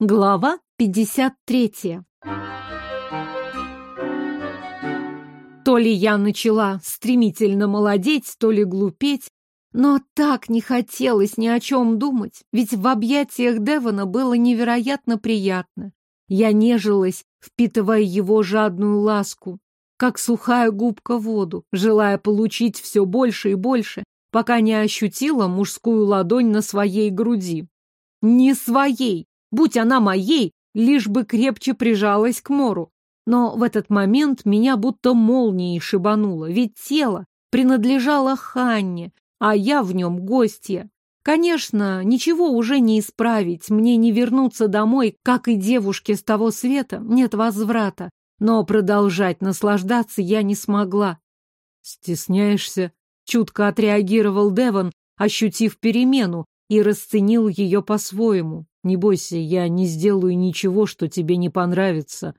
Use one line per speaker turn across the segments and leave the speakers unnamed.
Глава 53. То ли я начала стремительно молодеть, то ли глупеть, но так не хотелось ни о чем думать, ведь в объятиях Девона было невероятно приятно. Я нежилась, впитывая его жадную ласку, как сухая губка воду, желая получить все больше и больше, пока не ощутила мужскую ладонь на своей груди. Не своей, Будь она моей, лишь бы крепче прижалась к Мору. Но в этот момент меня будто молнией шибануло, ведь тело принадлежало Ханне, а я в нем гостья. Конечно, ничего уже не исправить, мне не вернуться домой, как и девушке с того света, нет возврата. Но продолжать наслаждаться я не смогла. «Стесняешься?» — чутко отреагировал Деван, ощутив перемену, и расценил ее по-своему. Не бойся, я не сделаю ничего, что тебе не понравится.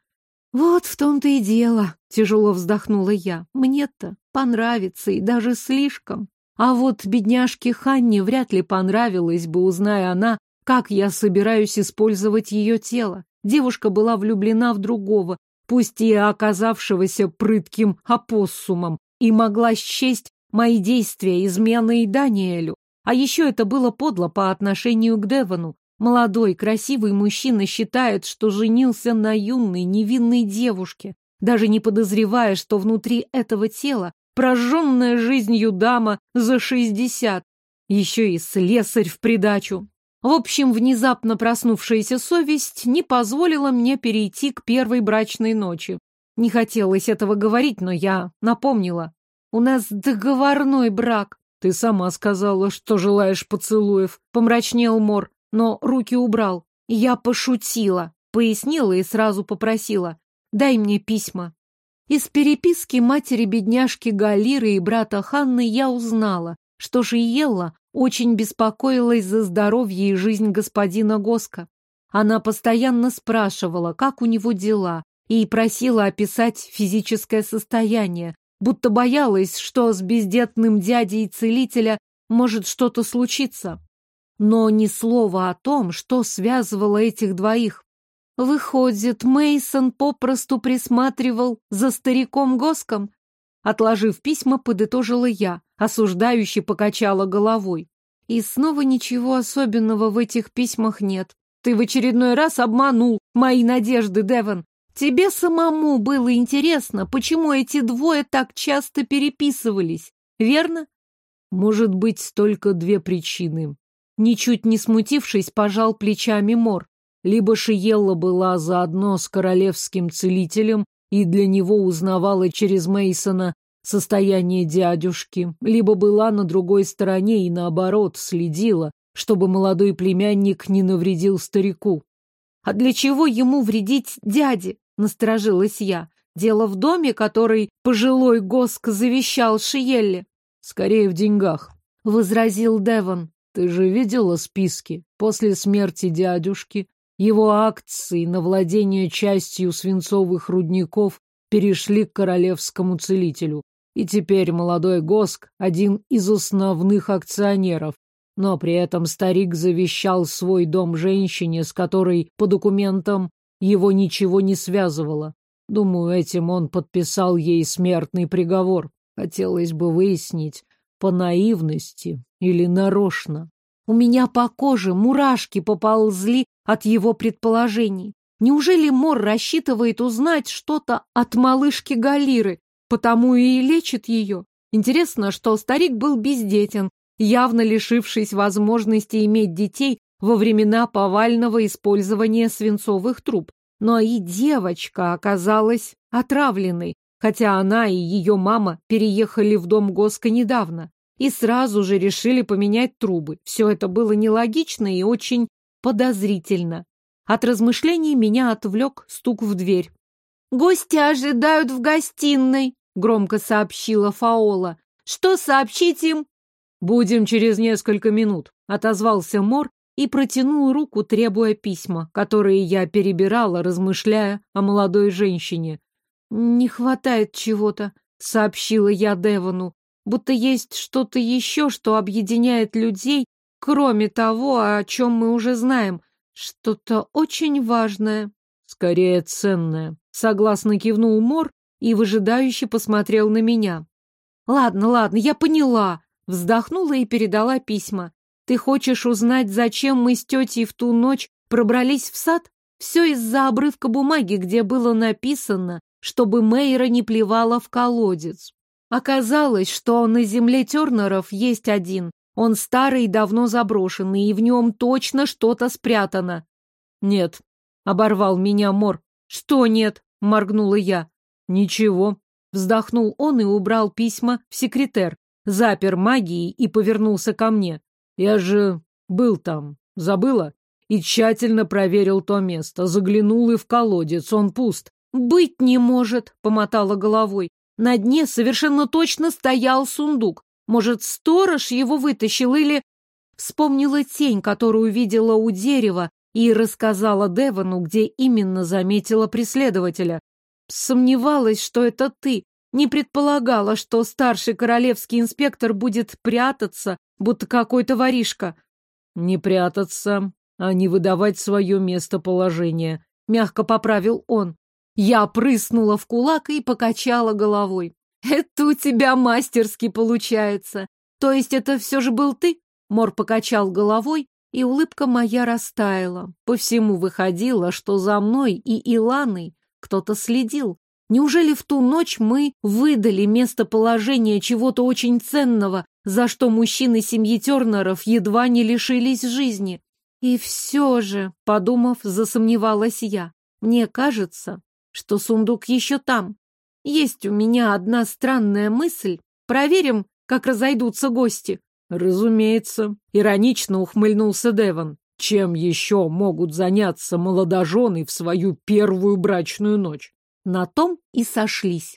Вот в том-то и дело, тяжело вздохнула я. Мне-то понравится и даже слишком. А вот бедняжке Ханне вряд ли понравилось бы, узная она, как я собираюсь использовать ее тело. Девушка была влюблена в другого, пусть и оказавшегося прытким опоссумом, и могла счесть мои действия изменой Даниэлю. А еще это было подло по отношению к Девону. Молодой, красивый мужчина считает, что женился на юной, невинной девушке, даже не подозревая, что внутри этого тела прожженная жизнью дама за шестьдесят, еще и слесарь в придачу. В общем, внезапно проснувшаяся совесть не позволила мне перейти к первой брачной ночи. Не хотелось этого говорить, но я напомнила. У нас договорной брак. Ты сама сказала, что желаешь поцелуев, помрачнел Мор но руки убрал. Я пошутила, пояснила и сразу попросила. Дай мне письма. Из переписки матери бедняжки Галиры и брата Ханны я узнала, что Жиелла очень беспокоилась за здоровье и жизнь господина Госка. Она постоянно спрашивала, как у него дела, и просила описать физическое состояние, будто боялась, что с бездетным дядей целителя может что-то случиться но ни слова о том, что связывало этих двоих. Выходит, Мейсон попросту присматривал за стариком Госком? Отложив письма, подытожила я, осуждающе покачала головой. И снова ничего особенного в этих письмах нет. Ты в очередной раз обманул мои надежды, Девон. Тебе самому было интересно, почему эти двое так часто переписывались, верно? Может быть, только две причины. Ничуть не смутившись, пожал плечами Мор. Либо Шиелла была заодно с королевским целителем и для него узнавала через Мейсона состояние дядюшки, либо была на другой стороне и, наоборот, следила, чтобы молодой племянник не навредил старику. «А для чего ему вредить дяде?» — насторожилась я. «Дело в доме, который пожилой Госк завещал Шиелле». «Скорее в деньгах», — возразил Девон. Ты же видела списки? После смерти дядюшки его акции на владение частью свинцовых рудников перешли к королевскому целителю. И теперь молодой Госк – один из основных акционеров. Но при этом старик завещал свой дом женщине, с которой по документам его ничего не связывало. Думаю, этим он подписал ей смертный приговор. Хотелось бы выяснить, по наивности или нарочно. У меня по коже мурашки поползли от его предположений. Неужели Мор рассчитывает узнать что-то от малышки Галиры, потому и лечит ее? Интересно, что старик был бездетен, явно лишившись возможности иметь детей во времена повального использования свинцовых труб. Но и девочка оказалась отравленной, хотя она и ее мама переехали в дом Госка недавно и сразу же решили поменять трубы. Все это было нелогично и очень подозрительно. От размышлений меня отвлек стук в дверь. «Гости ожидают в гостиной», — громко сообщила Фаола. «Что сообщить им?» «Будем через несколько минут», — отозвался Мор и протянул руку, требуя письма, которые я перебирала, размышляя о молодой женщине. «Не хватает чего-то», — сообщила я Девону будто есть что-то еще, что объединяет людей, кроме того, о чем мы уже знаем. Что-то очень важное.
Скорее ценное. Согласно кивнул Мор и выжидающе посмотрел на меня.
Ладно, ладно, я поняла. Вздохнула и передала письма. Ты хочешь узнать, зачем мы с тетей в ту ночь пробрались в сад? Все из-за обрывка бумаги, где было написано, чтобы Мейра не плевала в колодец. Оказалось, что на земле Тернеров есть один. Он старый и давно заброшенный, и в нем точно что-то спрятано.
Нет, оборвал меня Мор.
Что нет? Моргнула я.
Ничего.
Вздохнул он и убрал письма в секретер, запер магией и повернулся ко мне.
Я же был там. Забыла? И тщательно проверил то место. Заглянул и в колодец. Он пуст.
«Быть не может», — помотала головой. На дне совершенно точно стоял сундук. Может, сторож его вытащил или... Вспомнила тень, которую видела у дерева, и рассказала Девану, где именно заметила преследователя. Сомневалась, что это ты. Не предполагала, что старший королевский инспектор будет прятаться, будто какой-то воришка.
Не прятаться, а не выдавать свое местоположение, мягко поправил он.
Я прыснула в кулак и покачала головой. «Это у тебя мастерски получается. То есть это все же был ты?» Мор покачал головой, и улыбка моя растаяла. По всему выходило, что за мной и Иланой кто-то следил. Неужели в ту ночь мы выдали местоположение чего-то очень ценного, за что мужчины семьи Тернеров едва не лишились жизни? И все же, подумав, засомневалась я. Мне кажется, что сундук еще там. Есть у меня одна странная мысль. Проверим, как разойдутся гости.
Разумеется, иронично ухмыльнулся Деван. Чем еще могут заняться молодожены в свою первую брачную ночь?
На том и сошлись.